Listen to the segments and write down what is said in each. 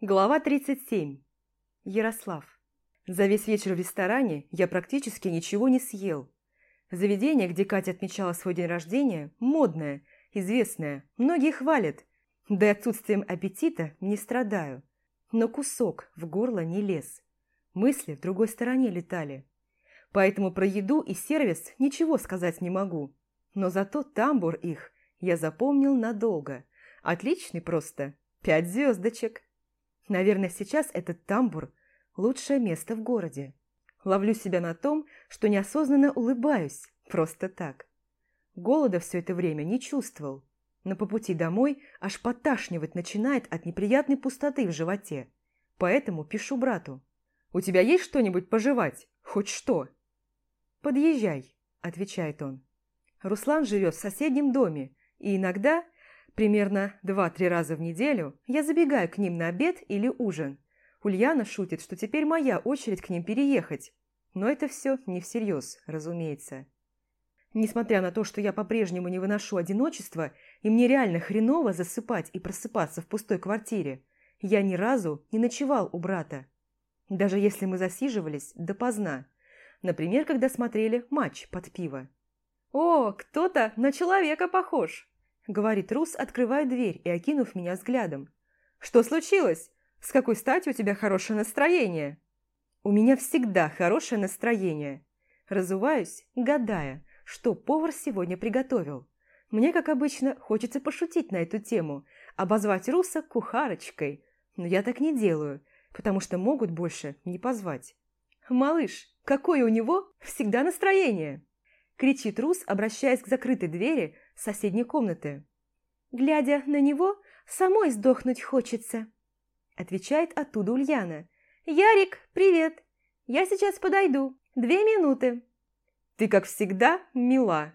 Глава 37. Ярослав. За весь вечер в ресторане я практически ничего не съел. Заведение, где Катя отмечала свой день рождения, модное, известное, многие хвалят. Да и отсутствием аппетита не страдаю. Но кусок в горло не лез. Мысли в другой стороне летали. Поэтому про еду и сервис ничего сказать не могу. Но зато тамбур их я запомнил надолго. Отличный просто. Пять звездочек. Наверное, сейчас этот тамбур – лучшее место в городе. Ловлю себя на том, что неосознанно улыбаюсь, просто так. Голода все это время не чувствовал, но по пути домой аж поташнивать начинает от неприятной пустоты в животе. Поэтому пишу брату. «У тебя есть что-нибудь пожевать? Хоть что?» «Подъезжай», – отвечает он. Руслан живет в соседнем доме, и иногда – Примерно два-три раза в неделю я забегаю к ним на обед или ужин. Ульяна шутит, что теперь моя очередь к ним переехать. Но это все не всерьез, разумеется. Несмотря на то, что я по-прежнему не выношу одиночества, и мне реально хреново засыпать и просыпаться в пустой квартире, я ни разу не ночевал у брата. Даже если мы засиживались допоздна. Например, когда смотрели матч под пиво. «О, кто-то на человека похож!» Говорит Рус, открывая дверь и окинув меня взглядом. «Что случилось? С какой стати у тебя хорошее настроение?» «У меня всегда хорошее настроение». Разуваюсь, гадая, что повар сегодня приготовил. Мне, как обычно, хочется пошутить на эту тему, обозвать Руса кухарочкой, но я так не делаю, потому что могут больше не позвать. «Малыш, какое у него всегда настроение!» кричит Рус, обращаясь к закрытой двери соседней комнаты. «Глядя на него, самой сдохнуть хочется», отвечает оттуда Ульяна. «Ярик, привет! Я сейчас подойду. Две минуты». «Ты, как всегда, мила!»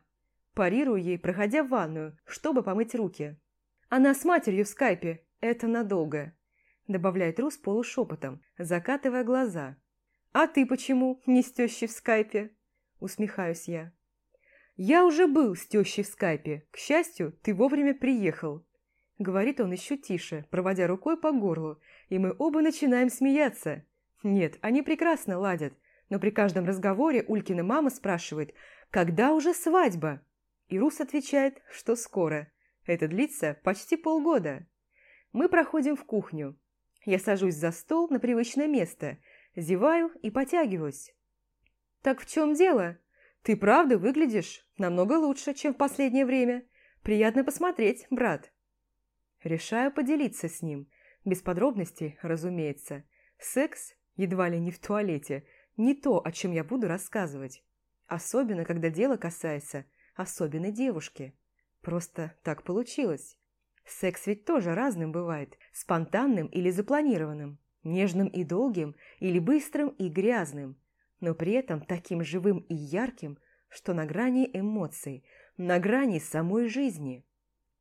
Парирую ей, проходя в ванную, чтобы помыть руки. «Она с матерью в скайпе. Это надолго», добавляет Рус полушепотом, закатывая глаза. «А ты почему не с в скайпе?» усмехаюсь я. «Я уже был с тещей в скайпе. К счастью, ты вовремя приехал». Говорит он еще тише, проводя рукой по горлу, и мы оба начинаем смеяться. Нет, они прекрасно ладят, но при каждом разговоре Улькина мама спрашивает, когда уже свадьба? И Рус отвечает, что скоро. Это длится почти полгода. Мы проходим в кухню. Я сажусь за стол на привычное место, зеваю и потягиваюсь. «Так в чем дело?» «Ты правда выглядишь намного лучше, чем в последнее время. Приятно посмотреть, брат». Решаю поделиться с ним. Без подробностей, разумеется. Секс, едва ли не в туалете, не то, о чем я буду рассказывать. Особенно, когда дело касается особенной девушки. Просто так получилось. Секс ведь тоже разным бывает. Спонтанным или запланированным. Нежным и долгим или быстрым и грязным но при этом таким живым и ярким, что на грани эмоций, на грани самой жизни.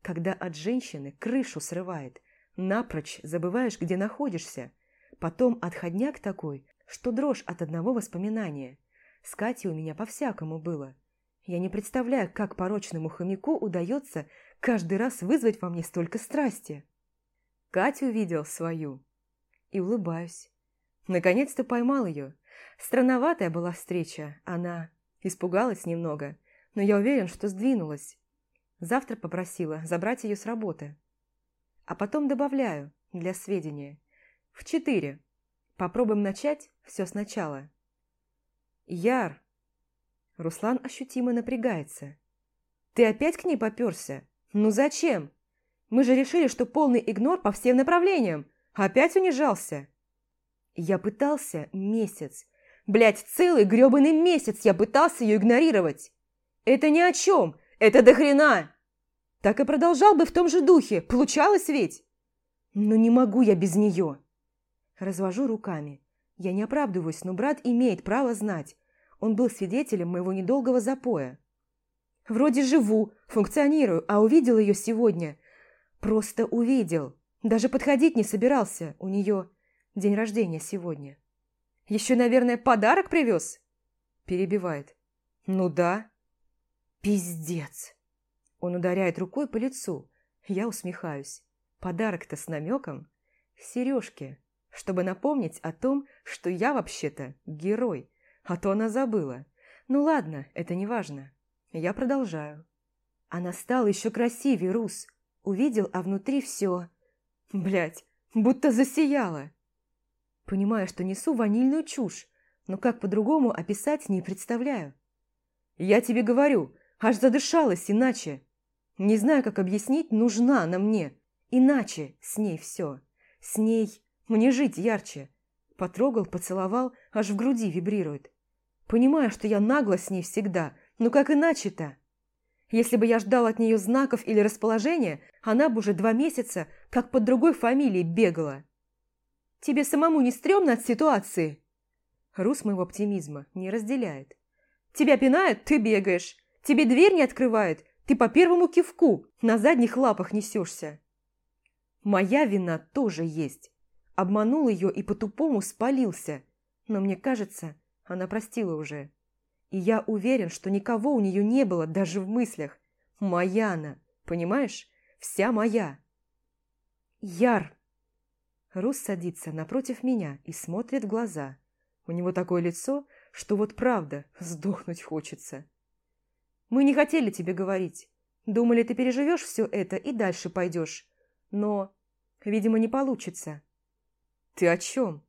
Когда от женщины крышу срывает, напрочь забываешь, где находишься. Потом отходняк такой, что дрожь от одного воспоминания. С Катей у меня по-всякому было. Я не представляю, как порочному хомяку удается каждый раз вызвать во мне столько страсти. Катю видел свою. И улыбаюсь. Наконец-то поймал ее. Странноватая была встреча. Она испугалась немного, но я уверен, что сдвинулась. Завтра попросила забрать ее с работы. А потом добавляю, для сведения, в четыре. Попробуем начать все сначала. Яр. Руслан ощутимо напрягается. Ты опять к ней поперся? Ну зачем? Мы же решили, что полный игнор по всем направлениям. Опять унижался. Я пытался месяц. Блядь, целый грёбаный месяц я пытался ее игнорировать. Это ни о чем, это до хрена. Так и продолжал бы в том же духе, получалось ведь. Но не могу я без нее. Развожу руками. Я не оправдываюсь, но брат имеет право знать. Он был свидетелем моего недолгого запоя. Вроде живу, функционирую, а увидел ее сегодня. Просто увидел. Даже подходить не собирался. У нее День рождения сегодня. Еще, наверное, подарок привез?» Перебивает. «Ну да». «Пиздец!» Он ударяет рукой по лицу. Я усмехаюсь. Подарок-то с намеком. Сережки, чтобы напомнить о том, что я вообще-то герой, а то она забыла. Ну ладно, это не важно. Я продолжаю. Она стала еще красивее, Рус. Увидел, а внутри все... Блять, будто засияла. Понимаю, что несу ванильную чушь, но как по-другому описать не представляю. Я тебе говорю, аж задышалась иначе. Не знаю, как объяснить, нужна она мне. Иначе с ней все. С ней мне жить ярче. Потрогал, поцеловал, аж в груди вибрирует. Понимаю, что я нагла с ней всегда, но как иначе-то? Если бы я ждал от нее знаков или расположения, она бы уже два месяца как под другой фамилией бегала. Тебе самому не стрёмно от ситуации? Рус моего оптимизма не разделяет. Тебя пинают, ты бегаешь. Тебе дверь не открывают, ты по первому кивку на задних лапах несешься. Моя вина тоже есть. Обманул ее и по-тупому спалился. Но мне кажется, она простила уже. И я уверен, что никого у нее не было даже в мыслях. Моя она, понимаешь? Вся моя. Яр. Рус садится напротив меня и смотрит в глаза. У него такое лицо, что вот правда сдохнуть хочется. Мы не хотели тебе говорить. Думали, ты переживешь все это и дальше пойдешь. Но, видимо, не получится. Ты о чем?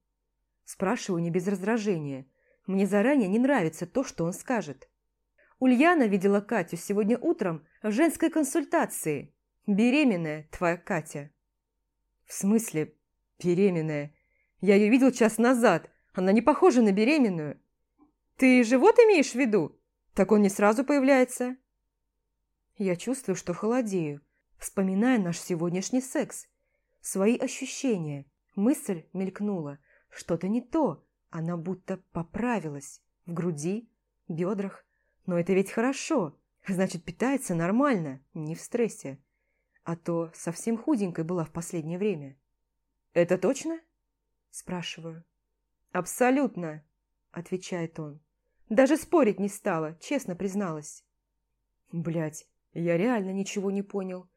Спрашиваю не без раздражения. Мне заранее не нравится то, что он скажет. Ульяна видела Катю сегодня утром в женской консультации. Беременная твоя Катя. В смысле беременная? Я ее видел час назад. Она не похожа на беременную. Ты живот имеешь в виду? Так он не сразу появляется. Я чувствую, что холодею, вспоминая наш сегодняшний секс. Свои ощущения. Мысль мелькнула. Что-то не то. Она будто поправилась. В груди, бедрах. Но это ведь хорошо. Значит, питается нормально, не в стрессе. А то совсем худенькой была в последнее время. «Это точно?» Спрашиваю. «Абсолютно», отвечает он. Даже спорить не стала, честно призналась. Блять, я реально ничего не понял.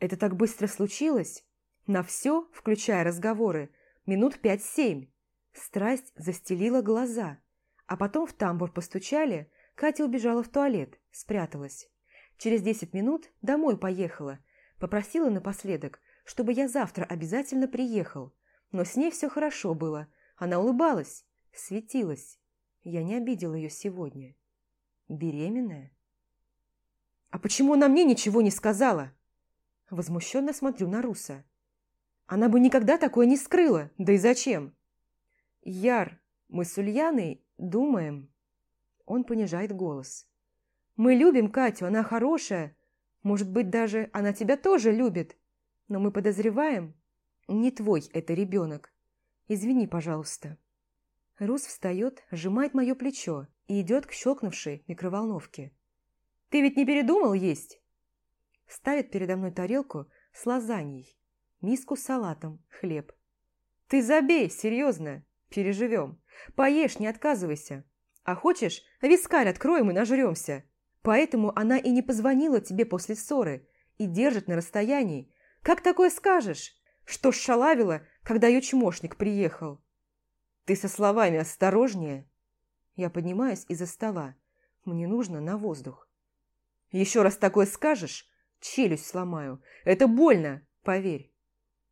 Это так быстро случилось? На все, включая разговоры, минут пять-семь. Страсть застелила глаза. А потом в тамбур постучали, Катя убежала в туалет, спряталась. Через десять минут домой поехала. Попросила напоследок, чтобы я завтра обязательно приехал. Но с ней все хорошо было. Она улыбалась, светилась. Я не обидел ее сегодня. Беременная? А почему она мне ничего не сказала? Возмущенно смотрю на Руса. Она бы никогда такое не скрыла, да и зачем? Яр, мы с Ульяной думаем. Он понижает голос. Мы любим Катю, она хорошая. Может быть, даже она тебя тоже любит. Но мы подозреваем, не твой это ребенок. Извини, пожалуйста. Рус встает, сжимает мое плечо и идет к щелкнувшей микроволновке. «Ты ведь не передумал есть?» Ставит передо мной тарелку с лазаньей, миску с салатом, хлеб. «Ты забей, серьезно, переживем. Поешь, не отказывайся. А хочешь, вискарь откроем и нажремся. Поэтому она и не позвонила тебе после ссоры и держит на расстоянии. Как такое скажешь? Что шалавила, когда ее чмошник приехал?» «Ты со словами осторожнее!» Я поднимаюсь из-за стола. Мне нужно на воздух. «Еще раз такое скажешь, челюсть сломаю. Это больно, поверь!»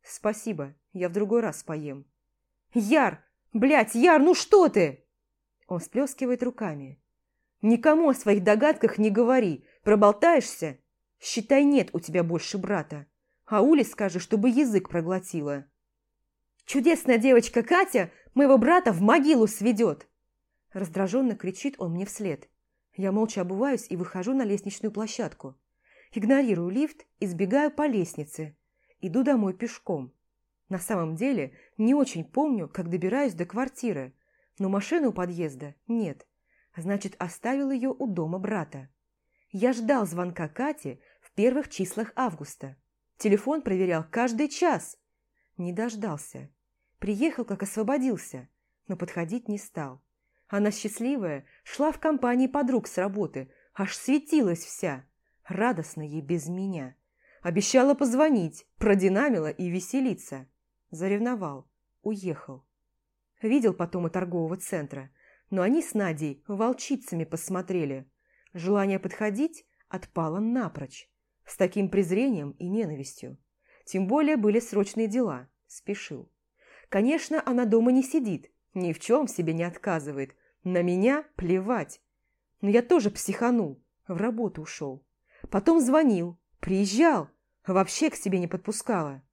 «Спасибо, я в другой раз поем». «Яр! Блядь, Яр, ну что ты?» Он сплескивает руками. «Никому о своих догадках не говори. Проболтаешься? Считай, нет у тебя больше брата. А Уле скажи, чтобы язык проглотила». Чудесная девочка Катя моего брата в могилу сведет!» Раздраженно кричит он мне вслед. Я молча обуваюсь и выхожу на лестничную площадку. Игнорирую лифт и сбегаю по лестнице. Иду домой пешком. На самом деле, не очень помню, как добираюсь до квартиры, но машины у подъезда нет. Значит, оставил ее у дома брата. Я ждал звонка Кати в первых числах августа. Телефон проверял каждый час. Не дождался. Приехал, как освободился, но подходить не стал. Она счастливая, шла в компании подруг с работы, аж светилась вся. Радостно ей без меня. Обещала позвонить, продинамила и веселиться. Заревновал. Уехал. Видел потом и торгового центра. Но они с Надей волчицами посмотрели. Желание подходить отпало напрочь. С таким презрением и ненавистью. Тем более были срочные дела. Спешил. Конечно, она дома не сидит, ни в чем себе не отказывает. На меня плевать. Но я тоже психанул, в работу ушел. Потом звонил, приезжал, вообще к себе не подпускала.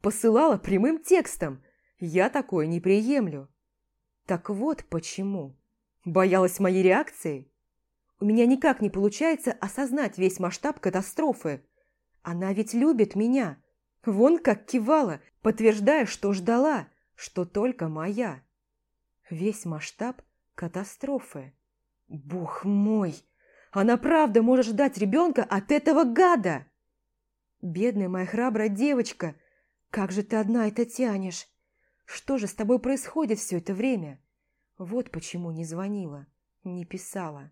Посылала прямым текстом. Я такое не приемлю. Так вот почему. Боялась моей реакции? У меня никак не получается осознать весь масштаб катастрофы. Она ведь любит меня. Вон как кивала, подтверждая, что ждала, что только моя. Весь масштаб катастрофы. Бог мой! Она правда может ждать ребенка от этого гада! Бедная моя храбрая девочка, как же ты одна это тянешь? Что же с тобой происходит все это время? Вот почему не звонила, не писала.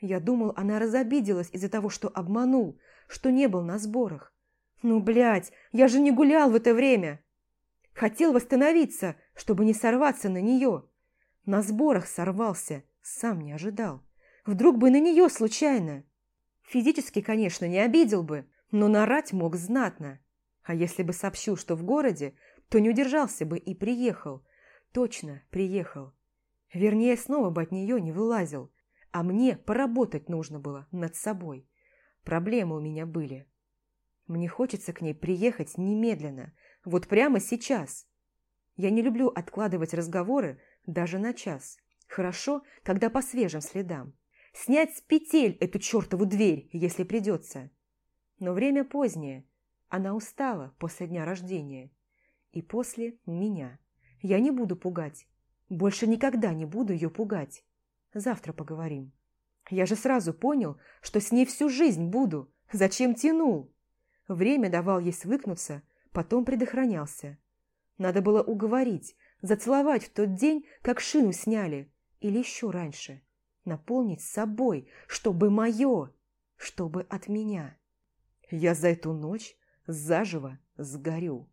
Я думал, она разобиделась из-за того, что обманул, что не был на сборах. Ну, блядь, я же не гулял в это время. Хотел восстановиться, чтобы не сорваться на нее. На сборах сорвался, сам не ожидал. Вдруг бы на нее случайно. Физически, конечно, не обидел бы, но нарать мог знатно. А если бы сообщил, что в городе, то не удержался бы и приехал. Точно, приехал. Вернее, снова бы от нее не вылазил. А мне поработать нужно было над собой. Проблемы у меня были. Мне хочется к ней приехать немедленно, вот прямо сейчас. Я не люблю откладывать разговоры даже на час. Хорошо, когда по свежим следам. Снять с петель эту чертову дверь, если придется. Но время позднее. Она устала после дня рождения. И после меня. Я не буду пугать. Больше никогда не буду ее пугать. Завтра поговорим. Я же сразу понял, что с ней всю жизнь буду. Зачем тянул? Время давал ей свыкнуться, потом предохранялся. Надо было уговорить, зацеловать в тот день, как шину сняли, или еще раньше. Наполнить собой, чтобы мое, чтобы от меня. Я за эту ночь заживо сгорю.